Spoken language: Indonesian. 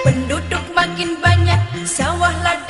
Penduduk makin banyak, sawah ladang